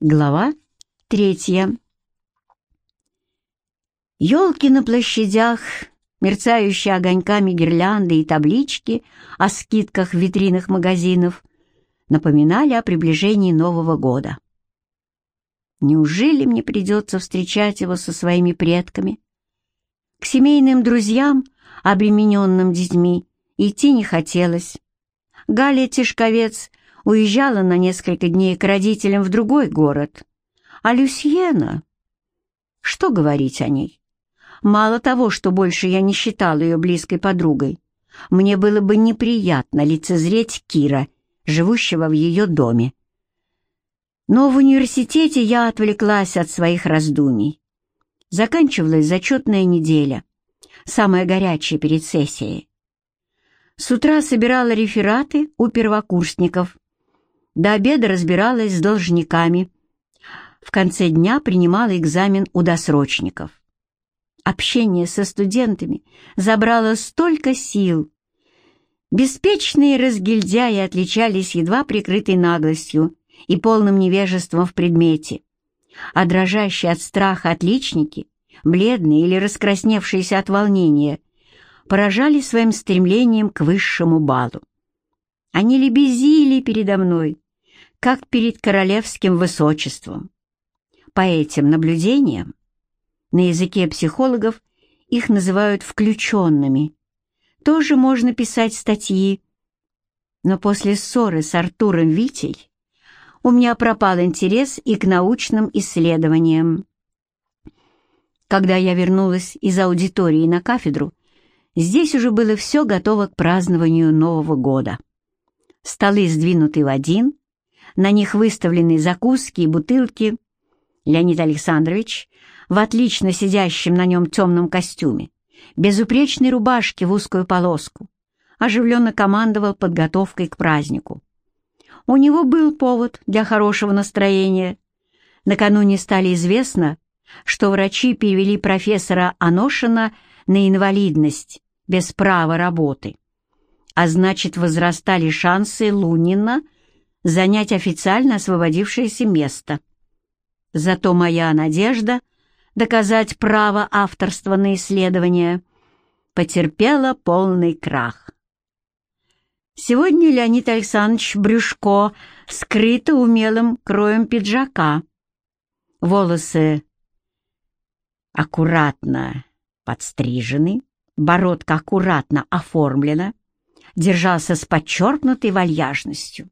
Глава третья. Елки на площадях, мерцающие огоньками гирлянды и таблички о скидках в витринах магазинов напоминали о приближении Нового года. Неужели мне придется встречать его со своими предками? К семейным друзьям, обремененным детьми, идти не хотелось. Галя Тишковец уезжала на несколько дней к родителям в другой город. А Люсьена... Что говорить о ней? Мало того, что больше я не считал ее близкой подругой, мне было бы неприятно лицезреть Кира, живущего в ее доме. Но в университете я отвлеклась от своих раздумий. Заканчивалась зачетная неделя, самая горячая перед сессией. С утра собирала рефераты у первокурсников, до обеда разбиралась с должниками. В конце дня принимала экзамен у досрочников. Общение со студентами забрало столько сил. Беспечные разгильдяи отличались едва прикрытой наглостью и полным невежеством в предмете, а дрожащие от страха отличники, бледные или раскрасневшиеся от волнения, поражали своим стремлением к высшему балу. Они лебезили передо мной, как перед королевским высочеством. По этим наблюдениям, на языке психологов их называют включенными, тоже можно писать статьи, но после ссоры с Артуром Витей у меня пропал интерес и к научным исследованиям. Когда я вернулась из аудитории на кафедру, здесь уже было все готово к празднованию Нового года. Столы сдвинуты в один, на них выставлены закуски и бутылки. Леонид Александрович в отлично сидящем на нем темном костюме, безупречной рубашке в узкую полоску, оживленно командовал подготовкой к празднику. У него был повод для хорошего настроения. Накануне стали известно, что врачи перевели профессора Аношина на инвалидность без права работы. А значит, возрастали шансы Лунина – занять официально освободившееся место. Зато моя надежда доказать право авторства на исследование потерпела полный крах. Сегодня Леонид Александрович Брюшко скрыто умелым кроем пиджака. Волосы аккуратно подстрижены, бородка аккуратно оформлена, держался с подчеркнутой вальяжностью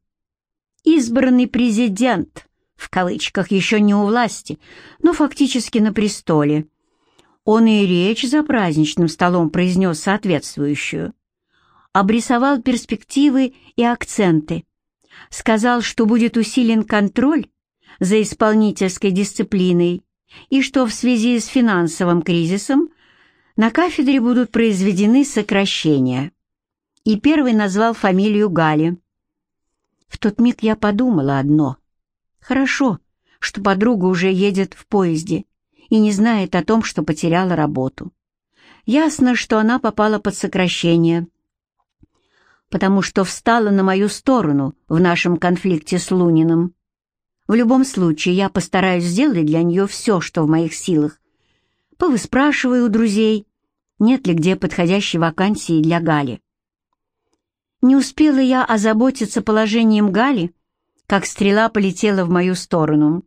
избранный президент, в кавычках еще не у власти, но фактически на престоле. Он и речь за праздничным столом произнес соответствующую. Обрисовал перспективы и акценты. Сказал, что будет усилен контроль за исполнительской дисциплиной и что в связи с финансовым кризисом на кафедре будут произведены сокращения. И первый назвал фамилию Гали. В тот миг я подумала одно. Хорошо, что подруга уже едет в поезде и не знает о том, что потеряла работу. Ясно, что она попала под сокращение, потому что встала на мою сторону в нашем конфликте с Луниным. В любом случае, я постараюсь сделать для нее все, что в моих силах. Повыспрашиваю у друзей, нет ли где подходящей вакансии для Гали. Не успела я озаботиться положением Гали, как стрела полетела в мою сторону.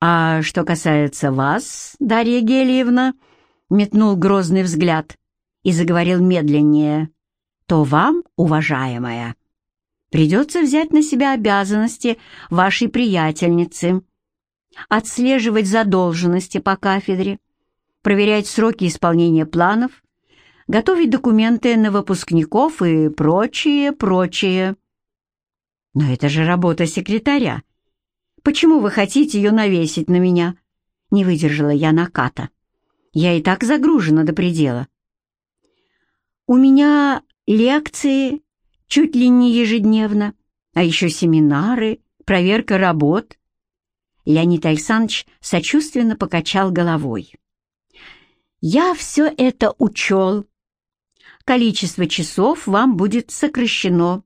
«А что касается вас, Дарья Гелиевна», — метнул грозный взгляд и заговорил медленнее, «то вам, уважаемая, придется взять на себя обязанности вашей приятельницы, отслеживать задолженности по кафедре, проверять сроки исполнения планов готовить документы на выпускников и прочее, прочее. Но это же работа секретаря. Почему вы хотите ее навесить на меня? Не выдержала я наката. Я и так загружена до предела. У меня лекции чуть ли не ежедневно, а еще семинары, проверка работ. Леонид Александрович сочувственно покачал головой. «Я все это учел количество часов вам будет сокращено.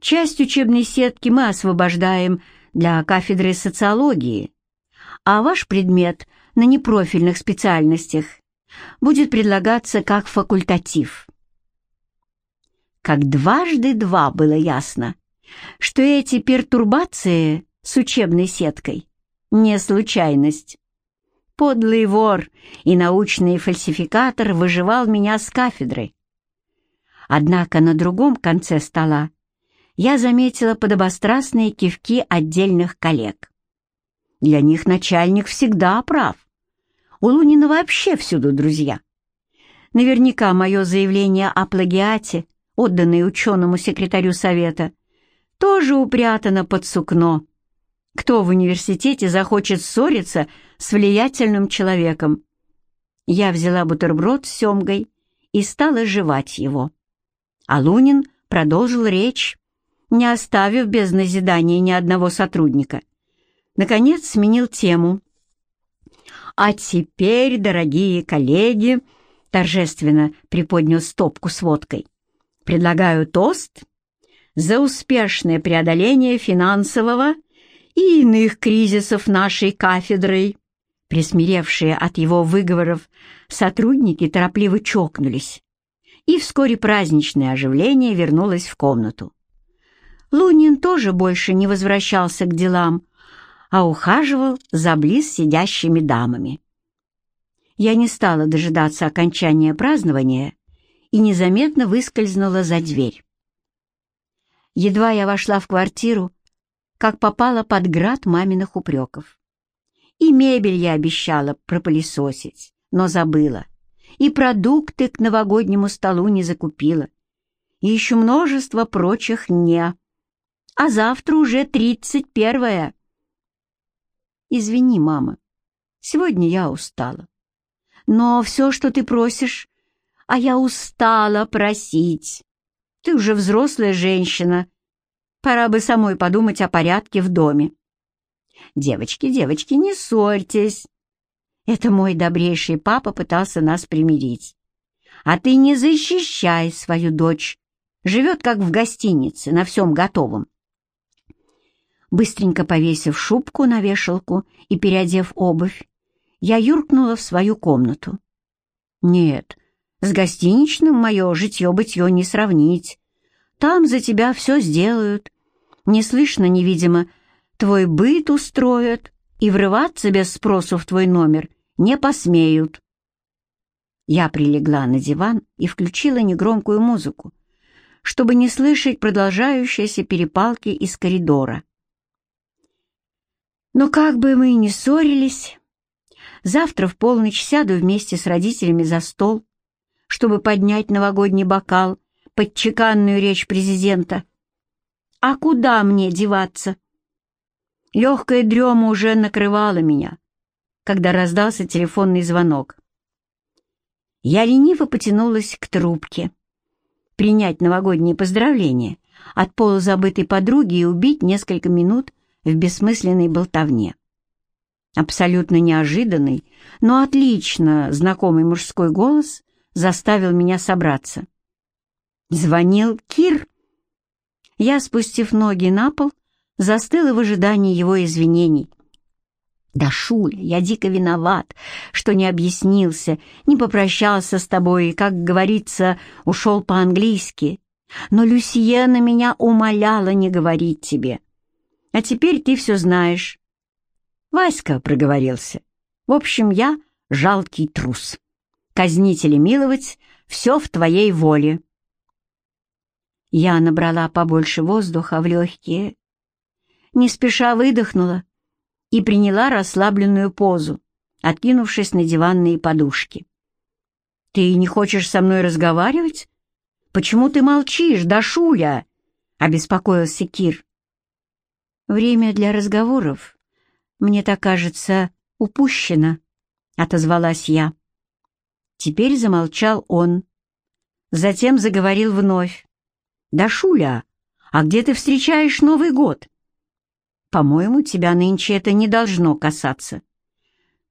Часть учебной сетки мы освобождаем для кафедры социологии, а ваш предмет на непрофильных специальностях будет предлагаться как факультатив. Как дважды два было ясно, что эти пертурбации с учебной сеткой не случайность. Подлый вор и научный фальсификатор выживал меня с кафедры. Однако на другом конце стола я заметила подобострастные кивки отдельных коллег. Для них начальник всегда прав. У Лунина вообще всюду друзья. Наверняка мое заявление о плагиате, отданное ученому секретарю совета, тоже упрятано под сукно. Кто в университете захочет ссориться с влиятельным человеком? Я взяла бутерброд с семгой и стала жевать его. А Лунин продолжил речь, не оставив без назидания ни одного сотрудника. Наконец сменил тему. «А теперь, дорогие коллеги», — торжественно приподнял стопку с водкой, «предлагаю тост за успешное преодоление финансового и иных кризисов нашей кафедрой. Присмиревшие от его выговоров сотрудники торопливо чокнулись, и вскоре праздничное оживление вернулось в комнату. Лунин тоже больше не возвращался к делам, а ухаживал за близ сидящими дамами. Я не стала дожидаться окончания празднования и незаметно выскользнула за дверь. Едва я вошла в квартиру, как попала под град маминых упреков. И мебель я обещала пропылесосить, но забыла. И продукты к новогоднему столу не закупила. И еще множество прочих «не». А завтра уже тридцать первое. Извини, мама, сегодня я устала. Но все, что ты просишь, а я устала просить. Ты уже взрослая женщина Пора бы самой подумать о порядке в доме. Девочки, девочки, не ссорьтесь. Это мой добрейший папа пытался нас примирить. А ты не защищай свою дочь. Живет как в гостинице, на всем готовом. Быстренько повесив шубку на вешалку и переодев обувь, я юркнула в свою комнату. Нет, с гостиничным мое житье-бытье не сравнить. Там за тебя все сделают, не слышно невидимо, твой быт устроят и врываться без спросу в твой номер не посмеют. Я прилегла на диван и включила негромкую музыку, чтобы не слышать продолжающиеся перепалки из коридора. Но как бы мы ни ссорились, завтра в полночь сяду вместе с родителями за стол, чтобы поднять новогодний бокал под чеканную речь президента — а куда мне деваться? Легкая дрема уже накрывала меня, когда раздался телефонный звонок. Я лениво потянулась к трубке. Принять новогодние поздравления от полузабытой подруги и убить несколько минут в бессмысленной болтовне. Абсолютно неожиданный, но отлично знакомый мужской голос заставил меня собраться. Звонил Кир. Я, спустив ноги на пол, застыла в ожидании его извинений. «Да, Шуля, я дико виноват, что не объяснился, не попрощался с тобой и, как говорится, ушел по-английски. Но Люсьена меня умоляла не говорить тебе. А теперь ты все знаешь». Васька проговорился. «В общем, я жалкий трус. Казнить или миловать — все в твоей воле». Я набрала побольше воздуха в легкие, не спеша выдохнула и приняла расслабленную позу, откинувшись на диванные подушки. «Ты не хочешь со мной разговаривать? Почему ты молчишь, Дашуля?» — обеспокоился Кир. «Время для разговоров, мне так кажется, упущено», — отозвалась я. Теперь замолчал он. Затем заговорил вновь. «Да, Шуля, а где ты встречаешь Новый год?» «По-моему, тебя нынче это не должно касаться».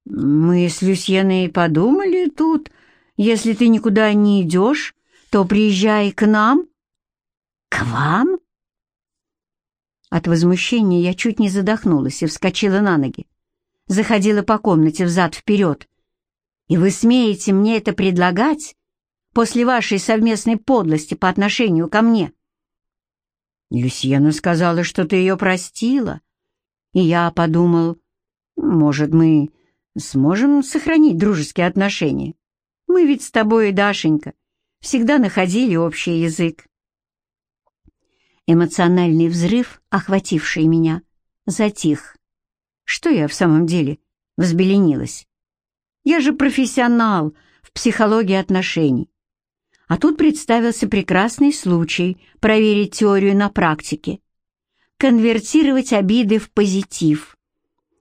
«Мы с Люсьеной подумали тут, если ты никуда не идешь, то приезжай к нам». «К вам?» От возмущения я чуть не задохнулась и вскочила на ноги. Заходила по комнате взад-вперед. «И вы смеете мне это предлагать после вашей совместной подлости по отношению ко мне?» Люсьена сказала, что ты ее простила. И я подумал, может, мы сможем сохранить дружеские отношения. Мы ведь с тобой Дашенька всегда находили общий язык. Эмоциональный взрыв, охвативший меня, затих. Что я в самом деле взбеленилась? Я же профессионал в психологии отношений. А тут представился прекрасный случай проверить теорию на практике, конвертировать обиды в позитив.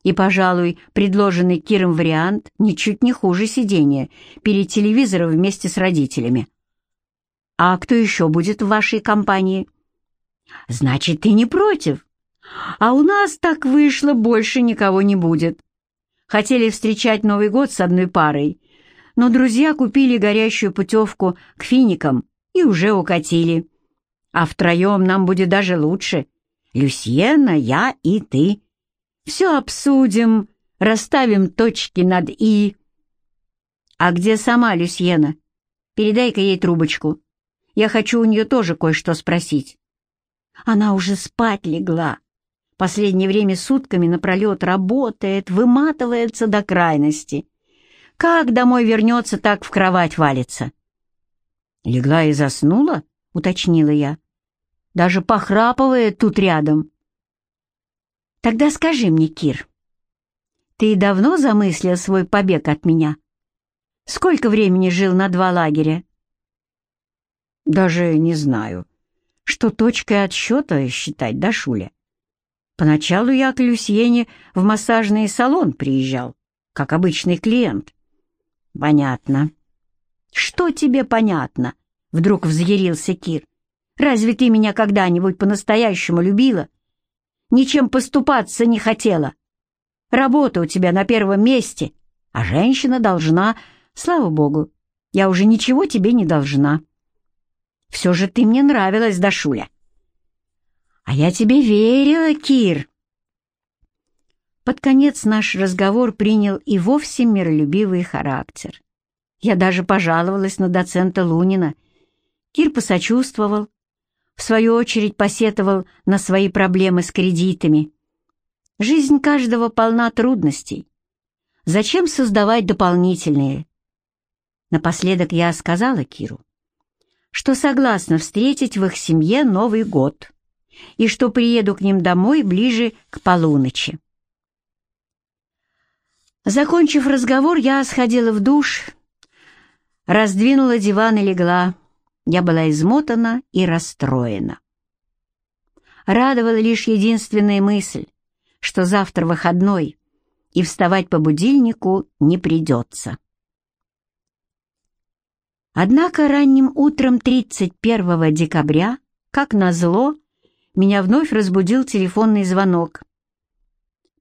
И, пожалуй, предложенный Киром вариант ничуть не хуже сидения перед телевизором вместе с родителями. «А кто еще будет в вашей компании?» «Значит, ты не против?» «А у нас так вышло, больше никого не будет. Хотели встречать Новый год с одной парой, но друзья купили горящую путевку к финикам и уже укатили. А втроем нам будет даже лучше. Люсьена, я и ты. Все обсудим, расставим точки над «и». А где сама Люсьена? Передай-ка ей трубочку. Я хочу у нее тоже кое-что спросить. Она уже спать легла. Последнее время сутками напролет работает, выматывается до крайности. Как домой вернется, так в кровать валится. Легла и заснула, уточнила я. Даже похрапывает тут рядом. Тогда скажи мне, Кир, ты давно замыслил свой побег от меня? Сколько времени жил на два лагеря? Даже не знаю, что точкой отсчета считать, да, Шуля? Поначалу я к Люсьене в массажный салон приезжал, как обычный клиент. «Понятно». «Что тебе понятно?» — вдруг взъярился Кир. «Разве ты меня когда-нибудь по-настоящему любила? Ничем поступаться не хотела. Работа у тебя на первом месте, а женщина должна... Слава богу, я уже ничего тебе не должна. Все же ты мне нравилась, Дашуля». «А я тебе верила, Кир!» Под конец наш разговор принял и вовсе миролюбивый характер. Я даже пожаловалась на доцента Лунина. Кир посочувствовал, в свою очередь посетовал на свои проблемы с кредитами. Жизнь каждого полна трудностей. Зачем создавать дополнительные? Напоследок я сказала Киру, что согласна встретить в их семье Новый год и что приеду к ним домой ближе к полуночи. Закончив разговор, я сходила в душ, раздвинула диван и легла. Я была измотана и расстроена. Радовала лишь единственная мысль, что завтра выходной, и вставать по будильнику не придется. Однако ранним утром 31 декабря, как назло, меня вновь разбудил телефонный звонок.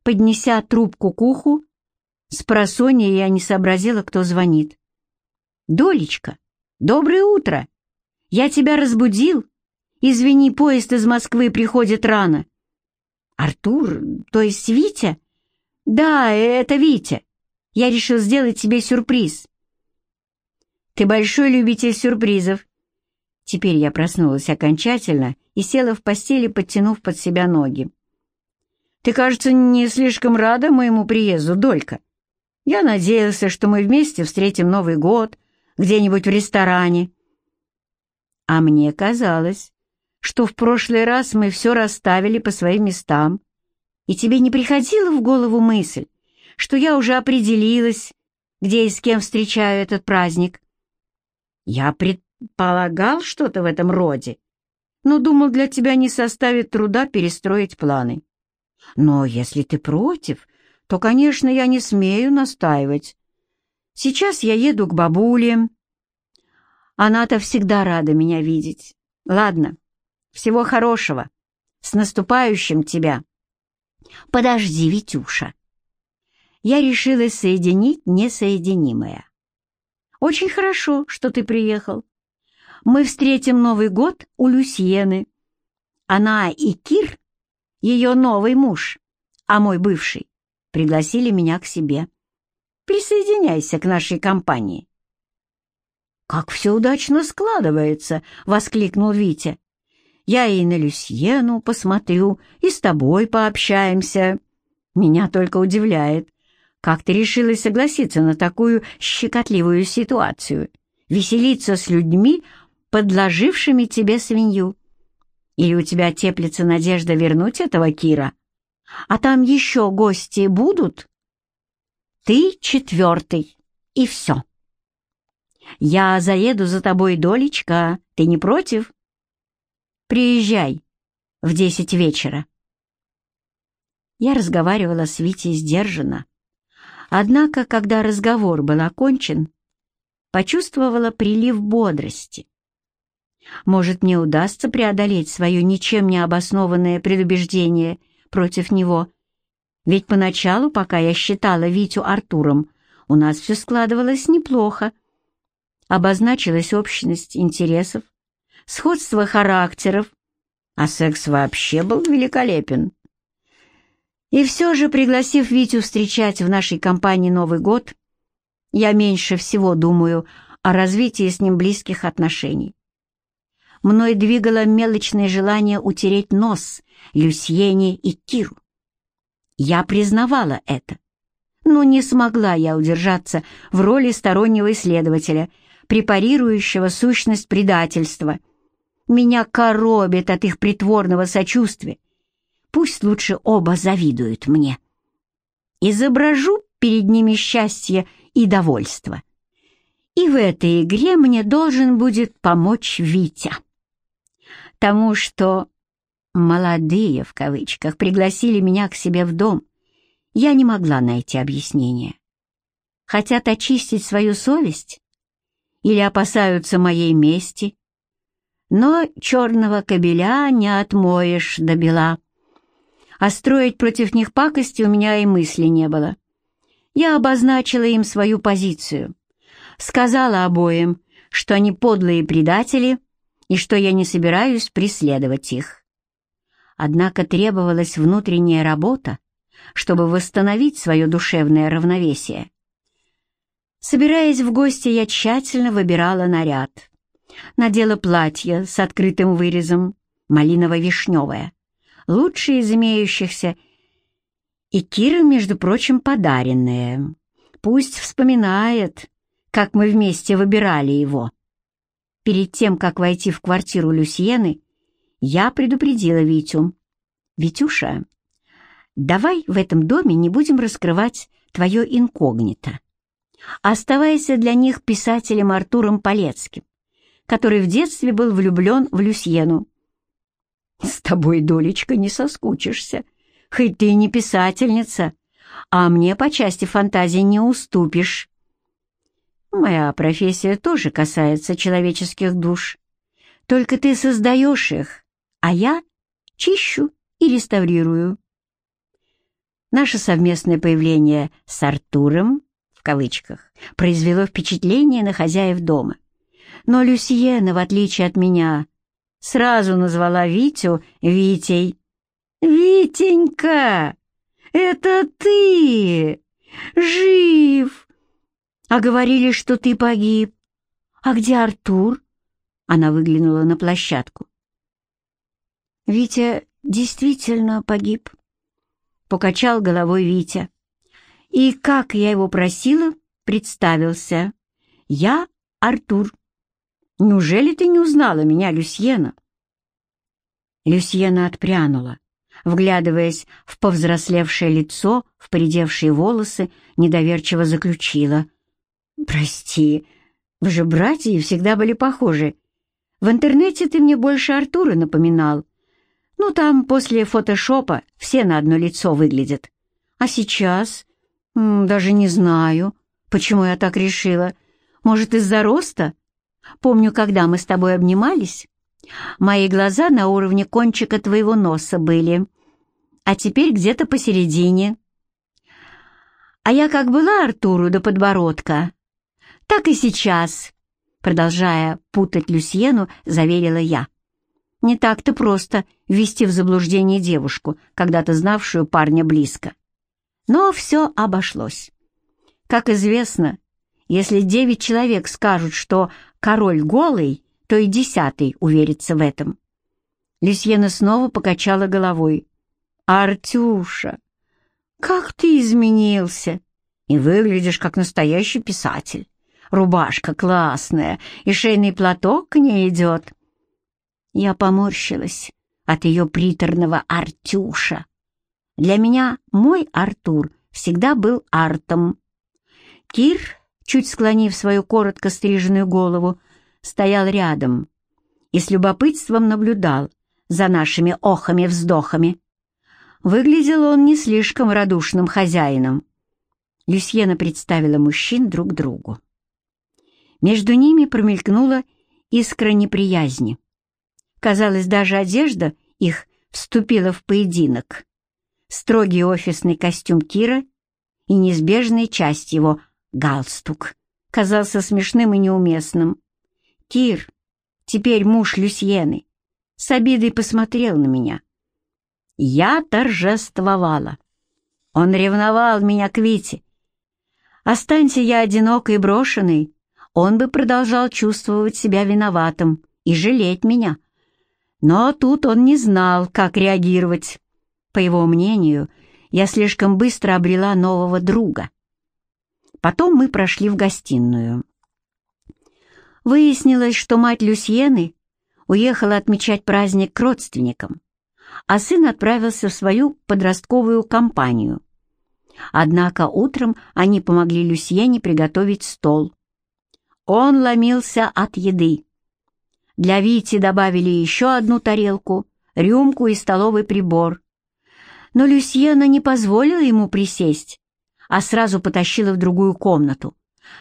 Поднеся трубку к уху, с просонья я не сообразила, кто звонит. «Долечка, доброе утро! Я тебя разбудил? Извини, поезд из Москвы приходит рано». «Артур, то есть Витя?» «Да, это Витя. Я решил сделать тебе сюрприз». «Ты большой любитель сюрпризов». Теперь я проснулась окончательно и села в постели, подтянув под себя ноги. «Ты, кажется, не слишком рада моему приезду, Долька?» Я надеялся, что мы вместе встретим Новый год где-нибудь в ресторане. А мне казалось, что в прошлый раз мы все расставили по своим местам, и тебе не приходила в голову мысль, что я уже определилась, где и с кем встречаю этот праздник. Я предполагал что-то в этом роде, но думал, для тебя не составит труда перестроить планы. Но если ты против, то, конечно, я не смею настаивать. Сейчас я еду к бабуле. Она-то всегда рада меня видеть. Ладно, всего хорошего. С наступающим тебя. Подожди, Витюша. Я решила соединить несоединимое. Очень хорошо, что ты приехал. Мы встретим Новый год у Люсьены. Она и Кир ее новый муж, а мой бывший, пригласили меня к себе. Присоединяйся к нашей компании. «Как все удачно складывается!» — воскликнул Витя. «Я и на Люсьену посмотрю, и с тобой пообщаемся. Меня только удивляет, как ты решилась согласиться на такую щекотливую ситуацию, веселиться с людьми, подложившими тебе свинью. Или у тебя теплится надежда вернуть этого Кира? А там еще гости будут?» «Ты четвертый, и все». Я заеду за тобой, Долечка, ты не против? Приезжай в десять вечера. Я разговаривала с Витей сдержанно. Однако, когда разговор был окончен, почувствовала прилив бодрости. Может, мне удастся преодолеть свое ничем не обоснованное предубеждение против него. Ведь поначалу, пока я считала Витю Артуром, у нас все складывалось неплохо обозначилась общность интересов, сходство характеров, а секс вообще был великолепен. И все же, пригласив Витю встречать в нашей компании Новый год, я меньше всего думаю о развитии с ним близких отношений. Мной двигало мелочное желание утереть нос Люсьене и Киру. Я признавала это, но не смогла я удержаться в роли стороннего исследователя — препарирующего сущность предательства. Меня коробит от их притворного сочувствия. Пусть лучше оба завидуют мне. Изображу перед ними счастье и довольство. И в этой игре мне должен будет помочь Витя. Тому, что «молодые» в кавычках пригласили меня к себе в дом, я не могла найти объяснения. Хотят очистить свою совесть? Или опасаются моей мести. Но черного кобеля не отмоешь до бела. А строить против них пакости у меня и мысли не было. Я обозначила им свою позицию. Сказала обоим, что они подлые предатели и что я не собираюсь преследовать их. Однако требовалась внутренняя работа, чтобы восстановить свое душевное равновесие. Собираясь в гости, я тщательно выбирала наряд. Надела платье с открытым вырезом, малиново-вишневое, лучшее из имеющихся, и Кира, между прочим, подаренное. Пусть вспоминает, как мы вместе выбирали его. Перед тем, как войти в квартиру Люсьены, я предупредила Витю. «Витюша, давай в этом доме не будем раскрывать твое инкогнито оставайся для них писателем Артуром Полецким, который в детстве был влюблен в Люсьену. «С тобой, Долечка, не соскучишься, хоть ты и не писательница, а мне по части фантазии не уступишь». «Моя профессия тоже касается человеческих душ. Только ты создаешь их, а я чищу и реставрирую». Наше совместное появление с Артуром кавычках, произвело впечатление на хозяев дома. Но Люсьена, в отличие от меня, сразу назвала Витю Витей. «Витенька, это ты! Жив! А говорили, что ты погиб. А где Артур?» Она выглянула на площадку. «Витя действительно погиб», — покачал головой Витя. И, как я его просила, представился. «Я Артур. Неужели ты не узнала меня, Люсьена?» Люсьена отпрянула, вглядываясь в повзрослевшее лицо, в поредевшие волосы, недоверчиво заключила. «Прости, вы же братья и всегда были похожи. В интернете ты мне больше Артура напоминал. Ну, там после фотошопа все на одно лицо выглядят. А сейчас «Даже не знаю, почему я так решила. Может, из-за роста? Помню, когда мы с тобой обнимались, мои глаза на уровне кончика твоего носа были, а теперь где-то посередине. А я как была Артуру до подбородка, так и сейчас, продолжая путать Люсьену, заверила я. Не так-то просто ввести в заблуждение девушку, когда-то знавшую парня близко. Но все обошлось. Как известно, если девять человек скажут, что король голый, то и десятый уверится в этом. Люсьена снова покачала головой. «Артюша, как ты изменился! И выглядишь как настоящий писатель. Рубашка классная, и шейный платок к ней идет». Я поморщилась от ее приторного «Артюша». Для меня мой Артур всегда был Артом. Кир, чуть склонив свою коротко стриженную голову, стоял рядом и с любопытством наблюдал за нашими охами-вздохами. Выглядел он не слишком радушным хозяином. Люсьена представила мужчин друг другу. Между ними промелькнула искра неприязни. Казалось, даже одежда их вступила в поединок. Строгий офисный костюм Кира и неизбежная часть его — галстук — казался смешным и неуместным. Кир, теперь муж Люсьены, с обидой посмотрел на меня. Я торжествовала. Он ревновал меня к Вите. Останься я одинокой и брошенной, он бы продолжал чувствовать себя виноватым и жалеть меня. Но тут он не знал, как реагировать. По его мнению, я слишком быстро обрела нового друга. Потом мы прошли в гостиную. Выяснилось, что мать Люсьены уехала отмечать праздник к родственникам а сын отправился в свою подростковую компанию. Однако утром они помогли Люсьене приготовить стол. Он ломился от еды. Для Вити добавили еще одну тарелку, рюмку и столовый прибор. Но Люсьена не позволила ему присесть, а сразу потащила в другую комнату.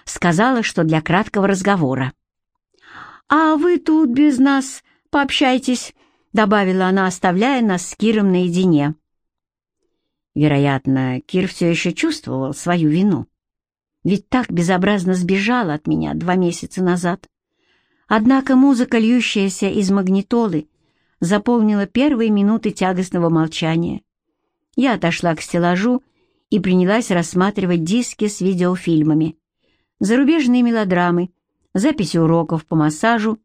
Сказала, что для краткого разговора. «А вы тут без нас пообщайтесь добавила она, оставляя нас с Киром наедине. Вероятно, Кир все еще чувствовал свою вину. Ведь так безобразно сбежал от меня два месяца назад. Однако музыка, льющаяся из магнитолы, заполнила первые минуты тягостного молчания. Я отошла к стеллажу и принялась рассматривать диски с видеофильмами, зарубежные мелодрамы, записи уроков по массажу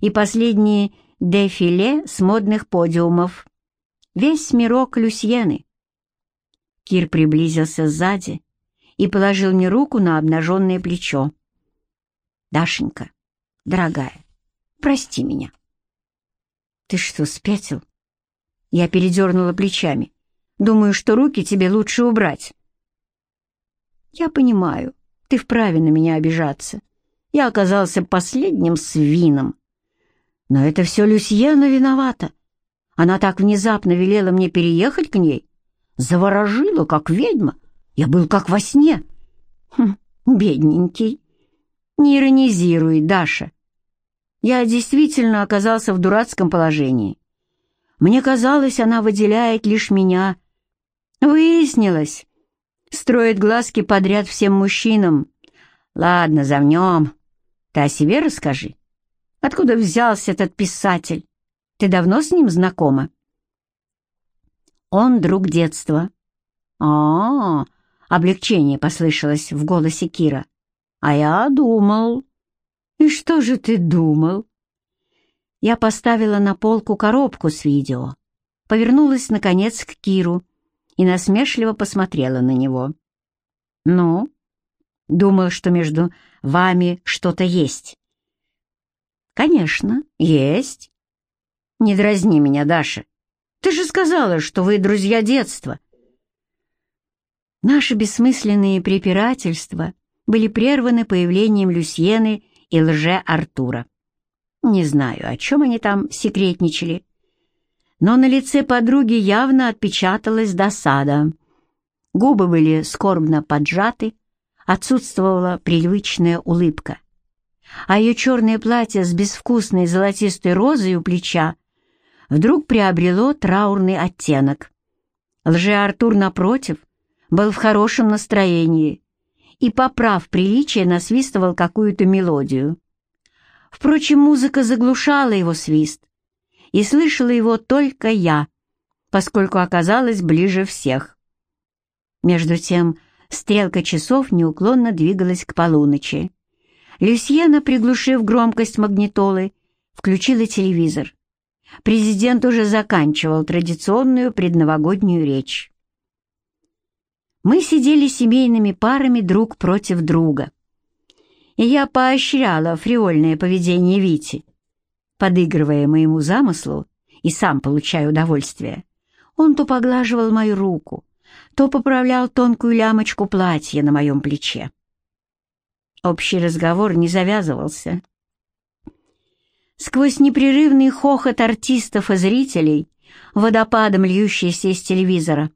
и последние дефиле с модных подиумов. Весь мирок Люсьены. Кир приблизился сзади и положил мне руку на обнаженное плечо. «Дашенька, дорогая, прости меня». «Ты что, спятил?» Я передернула плечами. «Думаю, что руки тебе лучше убрать». «Я понимаю, ты вправе на меня обижаться. Я оказался последним свином». Но это все Люсьена виновата. Она так внезапно велела мне переехать к ней. Заворожила, как ведьма. Я был как во сне. Хм, бедненький. Не иронизируй, Даша. Я действительно оказался в дурацком положении. Мне казалось, она выделяет лишь меня. Выяснилось. Строит глазки подряд всем мужчинам. Ладно, замнем. Ты о себе расскажи. Откуда взялся этот писатель? Ты давно с ним знакома?» «Он друг детства». «А, -а, -а облегчение послышалось в голосе Кира. «А я думал». «И что же ты думал?» Я поставила на полку коробку с видео, повернулась, наконец, к Киру и насмешливо посмотрела на него. «Ну?» «Думал, что между вами что-то есть. «Конечно, есть». «Не дразни меня, Даша. Ты же сказала, что вы друзья детства». Наши бессмысленные препирательства были прерваны появлением Люсьены и лже-Артура. Не знаю, о чем они там секретничали, но на лице подруги явно отпечаталась досада. Губы были скорбно поджаты, отсутствовала привычная улыбка а ее черное платье с безвкусной золотистой розой у плеча вдруг приобрело траурный оттенок. Лже-Артур, напротив, был в хорошем настроении и, поправ приличие, насвистывал какую-то мелодию. Впрочем, музыка заглушала его свист, и слышала его только я, поскольку оказалась ближе всех. Между тем стрелка часов неуклонно двигалась к полуночи. Люсьена, приглушив громкость магнитолы, включила телевизор. Президент уже заканчивал традиционную предновогоднюю речь. Мы сидели семейными парами друг против друга. И я поощряла фривольное поведение Вити, подыгрывая моему замыслу и сам получая удовольствие. Он то поглаживал мою руку, то поправлял тонкую лямочку платья на моем плече. Общий разговор не завязывался. Сквозь непрерывный хохот артистов и зрителей, водопадом льющийся из телевизора,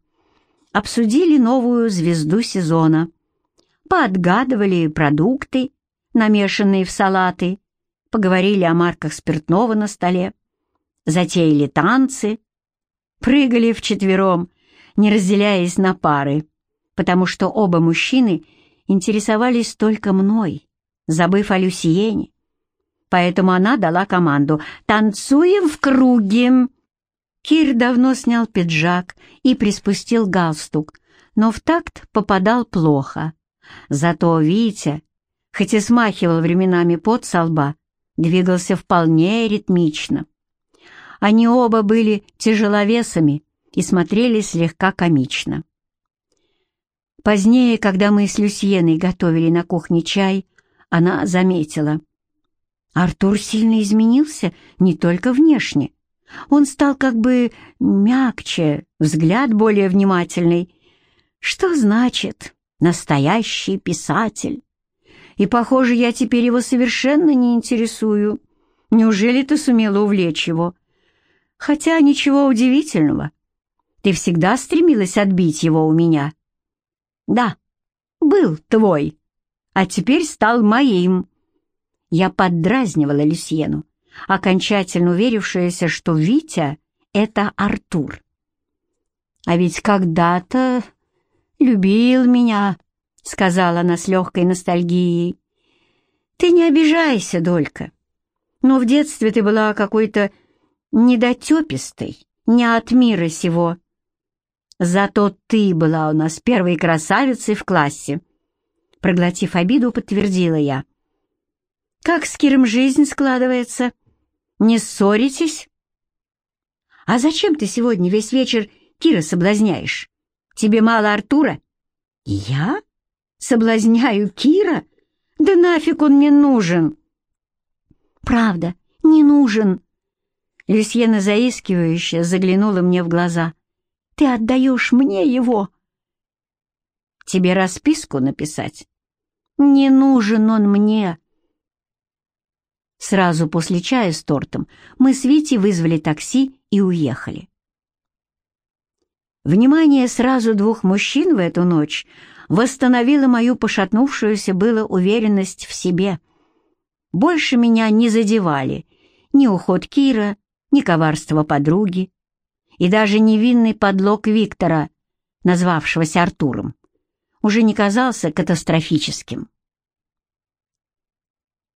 обсудили новую звезду сезона, поотгадывали продукты, намешанные в салаты, поговорили о марках спиртного на столе, затеяли танцы, прыгали вчетвером, не разделяясь на пары, потому что оба мужчины интересовались только мной, забыв о Люсиене. Поэтому она дала команду «Танцуем в круге!». Кир давно снял пиджак и приспустил галстук, но в такт попадал плохо. Зато Витя, хоть и смахивал временами пот со лба, двигался вполне ритмично. Они оба были тяжеловесами и смотрели слегка комично. Позднее, когда мы с Люсьеной готовили на кухне чай, она заметила. Артур сильно изменился не только внешне. Он стал как бы мягче, взгляд более внимательный. Что значит «настоящий писатель»? И, похоже, я теперь его совершенно не интересую. Неужели ты сумела увлечь его? Хотя ничего удивительного. Ты всегда стремилась отбить его у меня. Да, был твой, а теперь стал моим. Я поддразнивала Люсьену, окончательно уверившаяся, что Витя — это Артур. А ведь когда-то любил меня, — сказала она с легкой ностальгией. «Ты не обижайся, Долька, но в детстве ты была какой-то недотепистой, не от мира сего. Зато ты была у нас первой красавицей в классе». Проглотив обиду, подтвердила я. «Как с Киром жизнь складывается? Не ссоритесь?» «А зачем ты сегодня весь вечер Кира соблазняешь? Тебе мало Артура?» «Я?» Соблазняю Кира? Да нафиг он мне нужен!» «Правда, не нужен!» Люсьена заискивающе заглянула мне в глаза. «Ты отдаешь мне его!» «Тебе расписку написать?» «Не нужен он мне!» Сразу после чая с тортом мы с Витей вызвали такси и уехали. Внимание сразу двух мужчин в эту ночь восстановила мою пошатнувшуюся было уверенность в себе. Больше меня не задевали ни уход Кира, ни коварство подруги, и даже невинный подлог Виктора, назвавшегося Артуром, уже не казался катастрофическим.